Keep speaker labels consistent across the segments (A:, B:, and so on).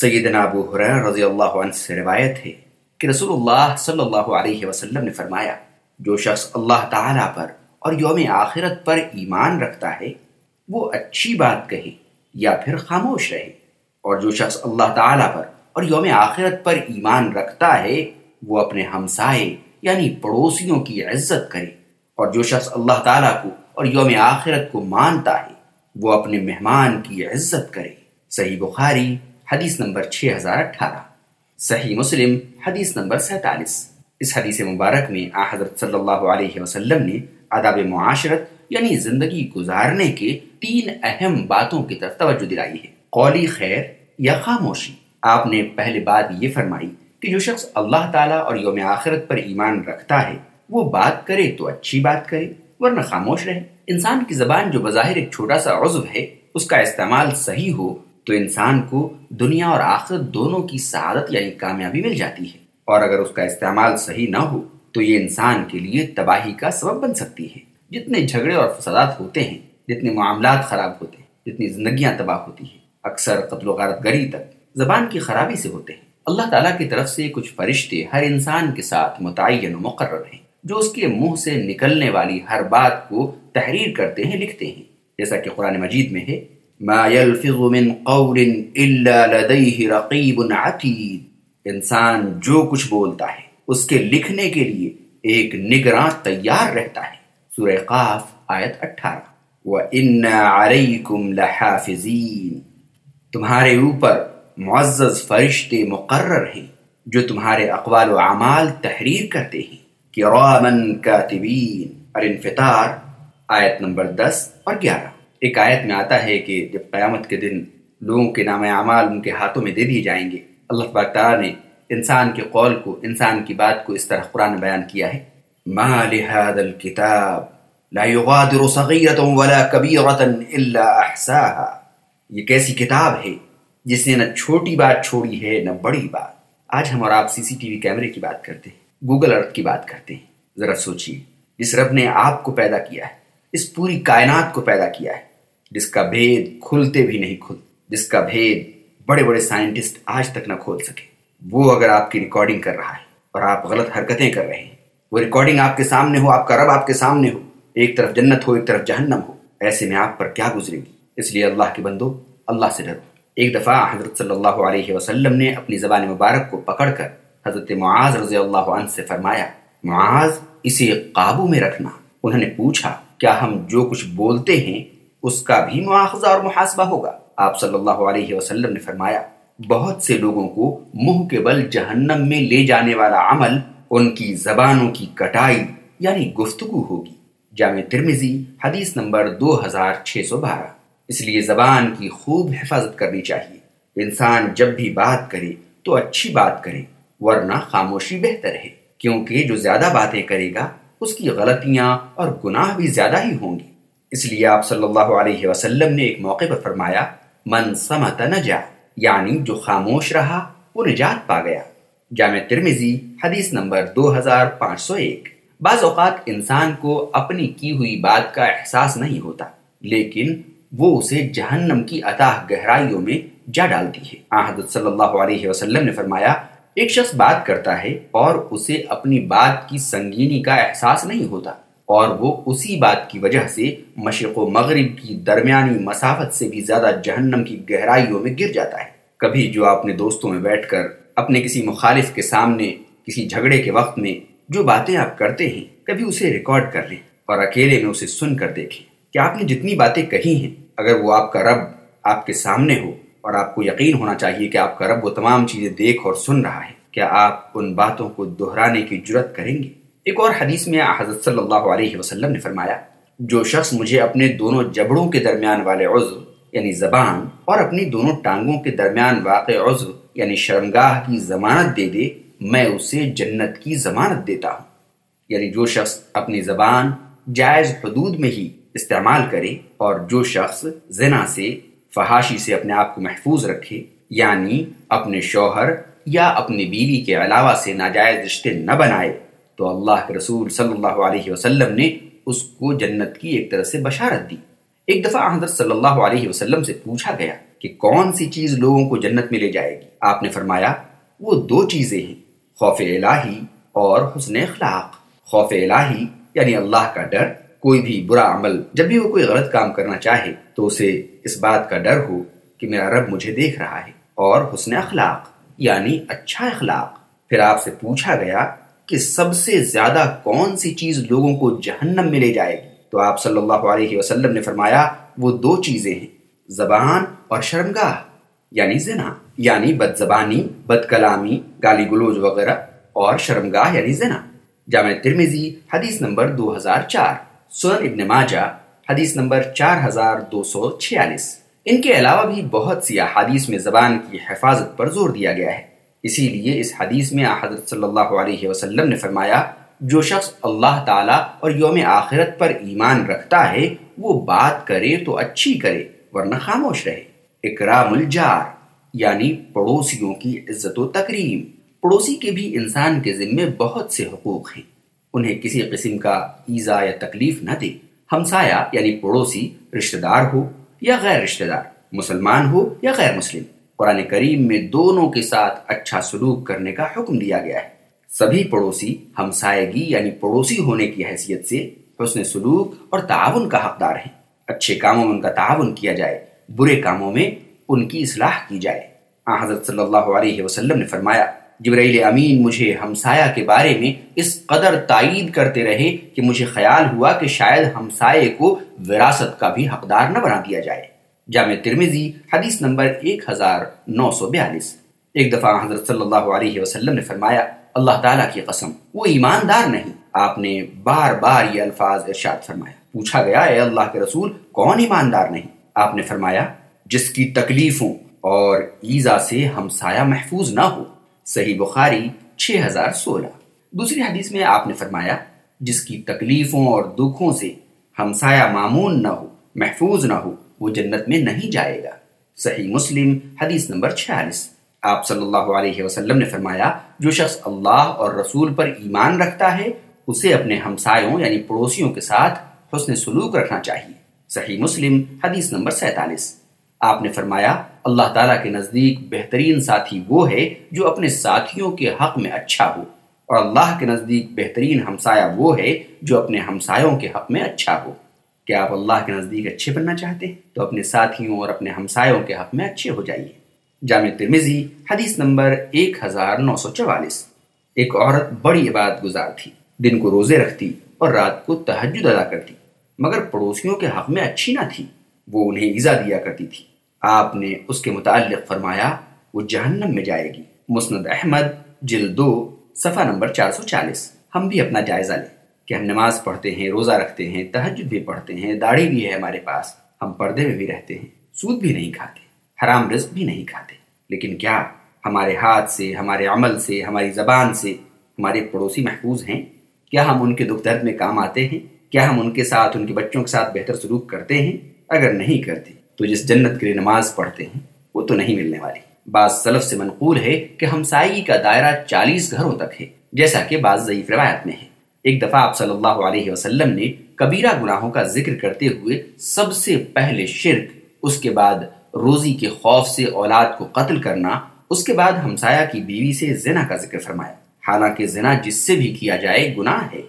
A: سیدنا ابو حریر رضی اللہ عنہ سے روایت ہے کہ رسول اللہ صلی اللہ علیہ وسلم نے فرمایا، جو شخص اللہ تعالیٰ پر اور یوم آخرت پر ایمان رکھتا ہے، وہ اچھی بات کہے یا پھر خاموش رہے۔ اور جو شخص اللہ تعالیٰ پر اور یوم آخرت پر ایمان رکھتا ہے، وہ اپنے ہمسائے یعنی پڑوسیوں کی عزت کرے۔ اور جو شخص اللہ تعالیٰ کو اور یوم آخرت کو مانتا ہے، وہ اپنے مہمان کی عزت کرے۔ صحیح بخاری حدیث نمبر 6018 صحیح مسلم، حدیث نمبر 47 اس حدیث مبارک میں آ حضرت صلی اللہ علیہ وسلم نے آداب معاشرت یعنی زندگی گزارنے کے تین اہم باتوں کی طرف توجہ دلائی ہے۔ قولی خیر یا خاموشی؟ آپ نے پہلے بات یہ فرمائی کہ جو شخص اللہ تعالیٰ اور یوم آخرت پر ایمان رکھتا ہے، وہ بات کرے تو اچھی بات کرے، ورنہ خاموش رہے۔ انسان کی زبان جو بظاہر ایک چھوٹا سا عضو ہے، اس کا استعمال صحیح ہو تو انسان کو دنیا اور آخرت دونوں کی سعادت یعنی کامیابی مل جاتی ہے۔ اور اگر اس کا استعمال صحیح نہ ہو، تو یہ انسان کے لیے تباہی کا سبب بن سکتی ہے۔ جتنے جھگڑے اور فسادات ہوتے ہیں، جتنے معاملات خراب ہوتے ہیں، جتنی زندگیاں تباہ ہوتی ہیں، اکثر قتل و غارت گری تک زبان کی خرابی سے ہوتے ہیں۔ اللہ تعالیٰ کی طرف سے کچھ فرشتے ہر انسان کے ساتھ متعین و مقرر ہیں، جو اس کے منہ سے نکلنے والی ہر بات کو تحریر کرتے ہیں، لکھتے ہیں۔ جیسا کہ قرآن مجید میں ہے ما يلفظ من قول الا لديه رقيب عتيد۔ انسان جو کچھ بولتا ہے، اس کے لکھنے کے لیے ایک نگراں تیار رہتا ہے۔ سورہ قاف، آیت اٹھارہ۔ وَإِنَّا عَلَيْكُمْ لَحَافِظِينَ۔ تمہارے اوپر معزز فرشتے مقرر ہیں، جو تمہارے اقوال و اعمال تحریر کرتے ہیں۔ کرامن کاتبین۔ اور انفطار، آیت نمبر دس اور گیارہ۔ ایک آیت میں آتا ہے کہ جب قیامت کے دن لوگوں کے نام اعمال ان کے ہاتھوں میں دے دیے جائیں گے، اللہ تعالیٰ نے انسان کے قول کو، انسان کی بات کو اس طرح قرآن بیان کیا ہے۔ ما لهذا الكتاب لا يغادر صغيرة ولا كبيرة الا احساها یہ کیسی کتاب ہے جس نے نہ چھوٹی بات چھوڑی ہے، نہ بڑی بات۔ آج ہم اور آپ سی سی ٹی وی کیمرے کی بات کرتے ہیں، گوگل ارتھ کی بات کرتے ہیں۔ ذرا سوچیے، جس رب نے آپ کو پیدا کیا ہے، اس پوری کائنات کو پیدا کیا ہے جس کا بھید کھلتے بھی نہیں کھل، جس کا بھید بڑے بڑے سائنٹسٹ آج تک نہ کھول سکے۔ وہ اگر آپ کی ریکارڈنگ کر رہا ہے اور آپ غلط حرکتیں کر رہے ہیں، وہ ریکارڈنگ آپ کے سامنے ہو، آپ کا رب آپ کے سامنے ہو، ایک طرف جنت ہو، ایک طرف جہنم ہو، ایسے میں آپ پر کیا گزرے گی؟ اس لیے اللہ کے بندو، اللہ سے ڈرو۔ ایک دفعہ حضرت صلی اللہ علیہ وسلم نے اپنی زبان مبارک کو پکڑ کر حضرت معاذ رضی اللہ عنہ سے فرمایا، معاذ، اسے قابو میں رکھنا۔ انہوں نے پوچھا، کیا ہم جو کچھ بولتے ہیں اس کا بھی مواخذہ اور محاسبہ ہوگا۔ آپ صلی اللہ علیہ وسلم نے فرمایا، بہت سے لوگوں کو منہ کے بل جہنم میں لے جانے والا عمل ان کی زبانوں کی کٹائی یعنی گفتگو ہوگی۔ جامع ترمیزی حدیث نمبر دو ہزار چھ سو بارہ۔ اس لیے زبان کی خوب حفاظت کرنی چاہیے۔ انسان جب بھی بات کرے تو اچھی بات کرے، ورنہ خاموشی بہتر ہے۔ کیونکہ جو زیادہ باتیں کرے گا، اس کی غلطیاں اور گناہ بھی زیادہ ہی ہوں گی اس لیے آپ صلی اللہ علیہ وسلم نے ایک موقع پر فرمایا، من سمت نجا یعنی جو خاموش رہا، وہ نجات پا گیا۔ جامع ترمیزی حدیث نمبر دو ہزار پانچ سو ایک۔ بعض اوقات انسان کو اپنی کی ہوئی بات کا احساس نہیں ہوتا، لیکن وہ اسے جہنم کی اتاہ گہرائیوں میں جا ڈالتی ہے۔ حضرت صلی اللہ علیہ وسلم نے فرمایا، ایک شخص بات کرتا ہے اور اسے اپنی بات کی سنگینی کا احساس نہیں ہوتا۔ اور وہ اسی بات کی وجہ سے مشرق و مغرب کی درمیانی مسافت سے بھی زیادہ جہنم کی گہرائیوں میں گر جاتا ہے۔ کبھی جو اپنے دوستوں میں بیٹھ کر اپنے کسی مخالف کے سامنے، کسی جھگڑے کے وقت میں جو باتیں آپ کرتے ہیں، کبھی اسے ریکارڈ کر لیں اور اکیلے میں اسے سن کر دیکھیں۔ کہ آپ نے جتنی باتیں کہی ہیں، اگر وہ آپ کا رب آپ کے سامنے ہو اور آپ کو یقین ہونا چاہیے کہ آپ کا رب وہ تمام چیزیں دیکھ اور سن رہا ہے، کیا آپ ان باتوں کو دہرانے کی جرت کریں گے؟ ایک اور حدیث میں حضرت صلی اللہ علیہ وسلم نے فرمایا، جو شخص مجھے اپنے دونوں جبڑوں کے درمیان والے عضو یعنی زبان، اور اپنی دونوں ٹانگوں کے درمیان واقع عضو یعنی شرمگاہ کی ضمانت دے دے، میں اسے جنت کی ضمانت دیتا ہوں۔ یعنی جو شخص اپنی زبان جائز حدود میں ہی استعمال کرے، اور جو شخص زنا سے، فحاشی سے اپنے آپ کو محفوظ رکھے یعنی اپنے شوہر یا اپنی بیوی کے علاوہ سے ناجائز رشتے نہ بنائے تو اللہ کے رسول صلی اللہ علیہ وسلم نے اس کو جنت کی ایک طرح سے بشارت دی۔ ایک دفعہ حضرت صلی اللہ علیہ وسلم سے پوچھا گیا کہ کون سی چیز لوگوں کو جنت میں لے جائے گی؟ آپ نے فرمایا، وہ دو چیزیں ہیں، خوف الہی اور حسن اخلاق۔ خوف الہی یعنی اللہ کا ڈر، کوئی بھی برا عمل، جب بھی وہ کوئی غلط کام کرنا چاہے تو اسے اس بات کا ڈر ہو کہ میرا رب مجھے دیکھ رہا ہے۔ اور حسن اخلاق یعنی اچھا اخلاق۔ پھر آپ سے پوچھا گیا کہ سب سے زیادہ کون سی چیز لوگوں کو جہنم میں لے جائے گی؟ تو آپ صلی اللہ علیہ وسلم نے فرمایا، وہ دو چیزیں ہیں، زبان اور شرمگاہ یعنی زنا یعنی بد زبانی بد کلامی گالی گلوج وغیرہ، اور شرمگاہ یعنی زنا۔ جامع ترمیزی حدیث نمبر دو ہزار چار سن ابن ماجہ، حدیث نمبر چار ہزار دو سو چھیالیس۔ ان کے علاوہ بھی بہت سی احادیث میں زبان کی حفاظت پر زور دیا گیا ہے۔ اسی لیے اس حدیث میں حضرت صلی اللہ علیہ وسلم نے فرمایا، جو شخص اللہ تعالیٰ اور یوم آخرت پر ایمان رکھتا ہے، وہ بات کرے تو اچھی کرے، ورنہ خاموش رہے۔ اکرام الجار یعنی پڑوسیوں کی عزت و تکریم۔ پڑوسی کے بھی انسان کے ذمے بہت سے حقوق ہیں۔ انہیں کسی قسم کا ایزا یا تکلیف نہ دے۔ ہمسایا یعنی پڑوسی، رشتہ دار ہو یا غیر رشتہ دار، مسلمان ہو یا غیر مسلم۔ قرآن کریم میں دونوں کے ساتھ اچھا سلوک کرنے کا حکم دیا گیا ہے۔ سبھی پڑوسی ہمسائیگی یعنی پڑوسی ہونے کی حیثیت سے حسن سلوک اور تعاون کا حقدار ہیں۔ اچھے کاموں میں ان کا تعاون کیا جائے، برے کاموں میں ان کی اصلاح کی جائے۔ آن حضرت صلی اللہ علیہ وسلم نے فرمایا، جبرائیل امین مجھے ہمسایہ کے بارے میں اس قدر تائید کرتے رہے کہ مجھے خیال ہوا کہ شاید ہمسائے کو وراثت کا بھی حقدار نہ بنا دیا جائے۔ جامع ترمیزی حدیث نمبر ایک ہزار نو سو بیالیس۔ ایک دفعہ حضرت صلی اللہ علیہ وسلم نے فرمایا، اللہ تعالیٰ کی قسم، وہ ایماندار نہیں۔ آپ نے بار بار یہ الفاظ ارشاد فرمایا۔ پوچھا گیا، اے اللہ کے رسول، کون ایماندار نہیں؟ آپ نے فرمایا، جس کی تکلیفوں اور ایزا سے ہمسایہ محفوظ نہ ہو۔ صحیح بخاری چھ ہزار سولہ۔ دوسری حدیث میں آپ نے فرمایا، جس کی تکلیفوں اور دکھوں سے ہمسایہ معمون نہ ہو، محفوظ نہ ہو۔ وہ جنت میں نہیں جائے گا۔ صحیح مسلم، حدیث نمبر چھیالیس۔ آپ صلی اللہ علیہ وسلم نے فرمایا، جو شخص اللہ اور رسول پر ایمان رکھتا ہے، اسے اپنے ہمسایوں یعنی پڑوسیوں کے ساتھ حسن سلوک رکھنا چاہیے۔ صحیح مسلم، حدیث نمبر سینتالیس۔ آپ نے فرمایا، اللہ تعالیٰ کے نزدیک بہترین ساتھی وہ ہے جو اپنے ساتھیوں کے حق میں اچھا ہو۔ اور اللہ کے نزدیک بہترین ہمسایہ وہ ہے جو اپنے ہمسایوں کے حق میں اچھا ہو۔ کیا آپ اللہ کے نزدیک اچھے بننا چاہتے ہیں، تو اپنے ساتھیوں اور اپنے ہمسایوں کے حق میں اچھے ہو جائیے۔ جامع ترمیزی حدیث نمبر ایک ہزار نو سو چوالیس۔ ایک عورت بڑی عبادت گزار تھی، دن کو روزے رکھتی اور رات کو تحجد ادا کرتی، مگر پڑوسیوں کے حق میں اچھی نہ تھی، وہ انہیں ایزا دیا کرتی تھی۔ آپ نے اس کے متعلق فرمایا، وہ جہنم میں جائے گی۔ مسند احمد، جلد دو، صفحہ نمبر چار سو چالیس۔ ہم بھی اپنا جائزہ لیں۔ کہ ہم نماز پڑھتے ہیں، روزہ رکھتے ہیں تحجد بھی پڑھتے ہیں، داڑھی بھی ہے ہمارے پاس، ہم پردے میں بھی رہتے ہیں، سود بھی نہیں کھاتے، حرام رزق بھی نہیں کھاتے۔ لیکن کیا ہمارے ہاتھ سے، ہمارے عمل سے، ہماری زبان سے ہمارے پڑوسی محفوظ ہیں؟ کیا ہم ان کے دکھ درد میں کام آتے ہیں؟ کیا ہم ان کے ساتھ، ان کے بچوں کے ساتھ بہتر سلوک کرتے ہیں؟ اگر نہیں کرتے، تو جس جنت کے لیے نماز پڑھتے ہیں، وہ تو نہیں ملنے والی۔ بعض سلف سے منقول ہے کہ ہمسائی کا دائرہ چالیس گھروں تک ہے، جیسا کہ بعض ضعیف روایت میں ہے۔ ایک دفعہ آپ صلی اللہ علیہ وسلم نے کبیرہ گناہوں کا ذکر کرتے ہوئے سب سے پہلے شرک، اس کے بعد روزی کے خوف سے اولاد کو قتل کرنا، اس کے بعد ہمسایہ کی بیوی سے زنا کا ذکر فرمایا۔ حالانکہ زنا جس سے بھی کیا جائے گناہ ہے،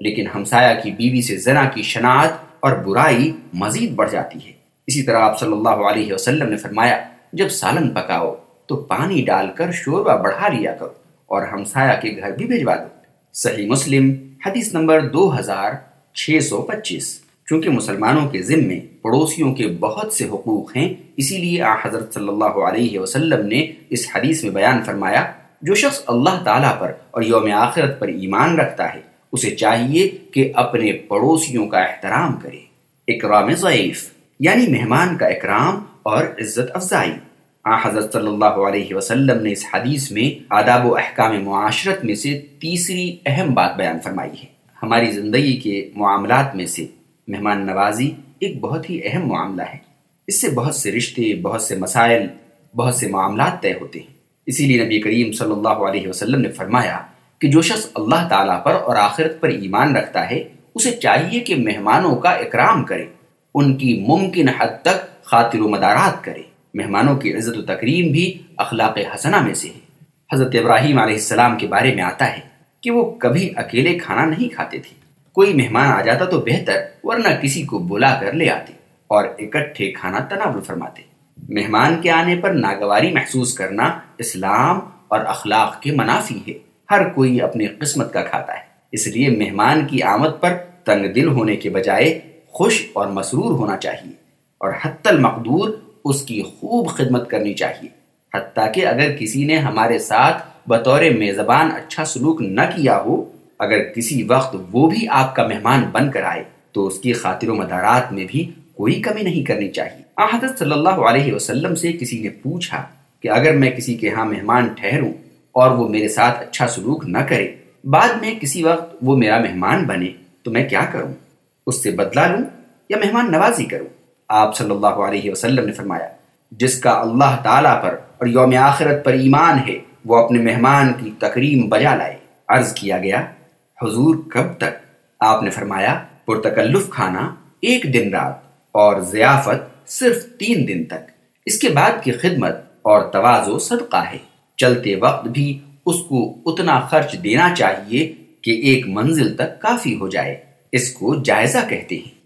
A: لیکن ہمسایہ کی بیوی سے زنا کی شناعت اور برائی مزید بڑھ جاتی ہے۔ اسی طرح آپ صلی اللہ علیہ وسلم نے فرمایا، جب سالن پکاؤ تو پانی ڈال کر شوربہ بڑھا لیا کرو اور ہمسایہ کے گھر بھی بھیجوا دو۔ صحیح مسلم حدیث نمبر دو ہزار چھ سو پچیس۔ چونکہ مسلمانوں کے ذمے پڑوسیوں کے بہت سے حقوق ہیں، اسی لیے آ حضرت صلی اللہ علیہ وسلم نے اس حدیث میں بیان فرمایا، جو شخص اللہ تعالیٰ پر اور یوم آخرت پر ایمان رکھتا ہے، اسے چاہیے کہ اپنے پڑوسیوں کا احترام کرے۔ اکرام ضعیف یعنی مہمان کا اکرام اور عزت افزائی۔ حضرت صلی اللہ علیہ وسلم نے اس حدیث میں آداب و احکام معاشرت میں سے تیسری اہم بات بیان فرمائی ہے۔ ہماری زندگی کے معاملات میں سے مہمان نوازی ایک بہت ہی اہم معاملہ ہے۔ اس سے بہت سے رشتے، بہت سے مسائل، بہت سے معاملات طے ہوتے ہیں۔ اسی لیے نبی کریم صلی اللہ علیہ وسلم نے فرمایا کہ جو شخص اللہ تعالیٰ پر اور آخرت پر ایمان رکھتا ہے، اسے چاہیے کہ مہمانوں کا اکرام کرے، ان کی ممکن حد تک خاطر و مدارات کرے۔ مہمانوں کی عزت و تکریم بھی اخلاق حسنہ میں سے ہے۔ حضرت ابراہیم علیہ السلام کے بارے میں آتا ہے کہ وہ کبھی اکیلے کھانا نہیں کھاتے تھے۔ کوئی مہمان آ جاتا تو بہتر، ورنہ کسی کو بلا کر لے آتے اور اکٹھے کھانا تناول فرماتے۔ مہمان کے آنے پر ناگواری محسوس کرنا اسلام اور اخلاق کے منافی ہے۔ ہر کوئی اپنی قسمت کا کھاتا ہے۔ اس لیے مہمان کی آمد پر تنگ دل ہونے کے بجائے خوش اور مسرور ہونا چاہیے اور حت المقدور اس کی خوب خدمت کرنی چاہیے۔ حتیٰ کہ اگر کسی نے ہمارے ساتھ بطور میزبان اچھا سلوک نہ کیا ہو، اگر کسی وقت وہ بھی آپ کا مہمان بن کر آئے، تو اس کی خاطر و مدارات میں بھی کوئی کمی نہیں کرنی چاہیے۔ حضرت صلی اللہ علیہ وسلم سے کسی نے پوچھا کہ اگر میں کسی کے ہاں مہمان ٹھہروں اور وہ میرے ساتھ اچھا سلوک نہ کرے، بعد میں کسی وقت وہ میرا مہمان بنے، تو میں کیا کروں؟ اس سے بدلا لوں یا مہمان نوازی کروں؟ آپ صلی اللہ علیہ وسلم نے فرمایا، جس کا اللہ تعالیٰ پر اور یوم آخرت پر ایمان ہے، وہ اپنے مہمان کی تکریم بجا لائے۔ عرض کیا گیا، حضور کب تک؟ آپ نے فرمایا، پرتکلف کھانا ایک دن رات اور ضیافت صرف تین دن تک۔ اس کے بعد کی خدمت اور توازو صدقہ ہے۔ چلتے وقت بھی اس کو اتنا خرچ دینا چاہیے کہ ایک منزل تک کافی ہو جائے۔ اس کو جائزہ کہتے ہیں۔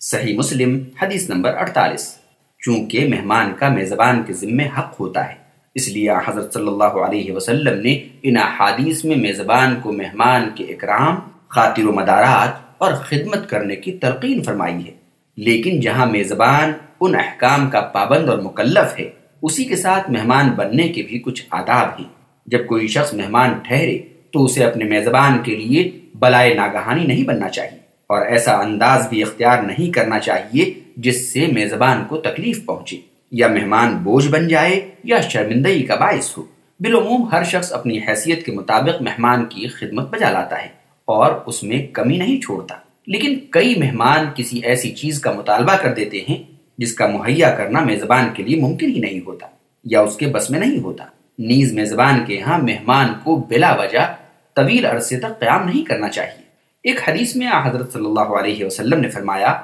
A: صحیح مسلم حدیث نمبر اڑتالیس۔ چونکہ مہمان کا میزبان کے ذمے حق ہوتا ہے، اس لیے حضرت صلی اللہ علیہ وسلم نے ان احادیث میں میزبان کو مہمان کے اکرام، خاطر و مدارات اور خدمت کرنے کی تلقین فرمائی ہے۔ لیکن جہاں میزبان ان احکام کا پابند اور مکلف ہے، اسی کے ساتھ مہمان بننے کے بھی کچھ آداب ہیں۔ جب کوئی شخص مہمان ٹھہرے، تو اسے اپنے میزبان کے لیے بلائے ناگہانی نہیں بننا چاہیے۔ اور ایسا انداز بھی اختیار نہیں کرنا چاہیے جس سے میزبان کو تکلیف پہنچے، یا مہمان بوجھ بن جائے یا شرمندگی کا باعث ہو۔ بالعموم، ہر شخص اپنی حیثیت کے مطابق مہمان کی خدمت بجا لاتا ہے اور اس میں کمی نہیں چھوڑتا۔ لیکن کئی مہمان کسی ایسی چیز کا مطالبہ کر دیتے ہیں جس کا مہیا کرنا میزبان کے لیے ممکن ہی نہیں ہوتا یا اس کے بس میں نہیں ہوتا۔ نیز میزبان کے ہاں مہمان کو بلا وجہ طویل عرصے تک قیام نہیں کرنا چاہیے۔ ایک حدیث میں حضرت صلی اللہ علیہ وسلم نے فرمایا،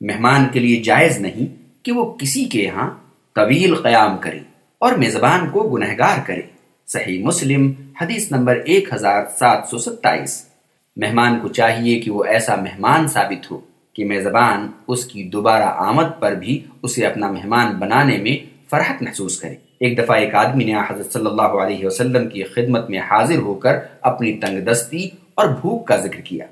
A: مہمان کے لیے جائز نہیں کہ وہ کسی کے ہاں طویل قیام کرے اور میزبان کو گنہگار کرے۔ صحیح مسلم، حدیث نمبر ایک ہزار سات سو ستائیس۔ مہمان کو چاہیے کہ وہ ایسا مہمان ثابت ہو کہ میزبان اس کی دوبارہ آمد پر بھی اسے اپنا مہمان بنانے میں فرحت محسوس کرے۔ ایک دفعہ ایک آدمی نے حضرت صلی اللہ علیہ وسلم کی خدمت میں حاضر ہو کر اپنی تنگ دستی اور بھوک کا ذکر کیا۔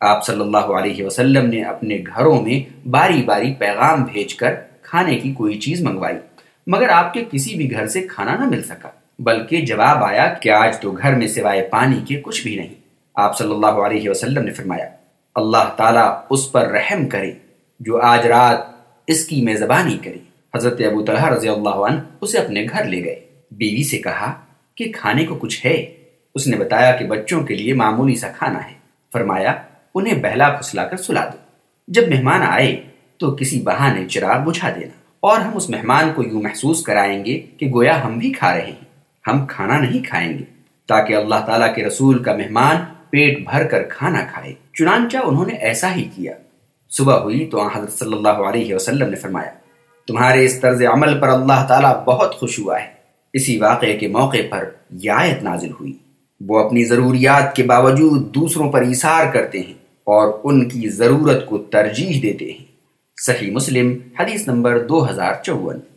A: آپ صلی اللہ علیہ وسلم نے اپنے گھروں میں باری باری پیغام بھیج کر کھانے کی کوئی چیز منگوائی، مگر آپ کے کسی بھی گھر سے کھانا نہ مل سکا، بلکہ جواب آیا کہ آج تو گھر میں سوائے پانی کے کچھ بھی نہیں۔ آپ صلی اللہ علیہ وسلم نے فرمایا، اللہ تعالیٰ اس پر رحم کرے جو آج رات اس کی میزبانی کرے۔ حضرت ابو طلحہ رضی اللہ عنہ اسے اپنے گھر لے گئے۔ بیوی سے کہا کہ کھانے کو کچھ ہے؟ اس نے بتایا کہ بچوں کے لیے معمولی سا کھانا ہے۔ فرمایا، انہیں بہلا پھسلا کر سلا دو۔ جب مہمان آئے تو کسی بہانے چراغ بجھا دینا، اور ہم اس مہمان کو یوں محسوس کرائیں گے کہ گویا ہم بھی کھا رہے ہیں۔ ہم کھانا نہیں کھائیں گے۔ تاکہ اللہ تعالیٰ کے رسول کا مہمان پیٹ بھر کر کھانا کھائے۔ چنانچہ انہوں نے ایسا ہی کیا۔ صبح ہوئی تو حضرت صلی اللہ علیہ وسلم نے فرمایا، تمہارے اس طرز عمل پر اللہ تعالیٰ بہت خوش ہوا ہے۔ اسی واقعے کے موقع پر یہ آیت نازل ہوئی۔ وہ اپنی ضروریات کے باوجود دوسروں پر اثار کرتے ہیں اور ان کی ضرورت کو ترجیح دیتے ہیں۔ صحیح مسلم، حدیث نمبر دو ہزار چون۔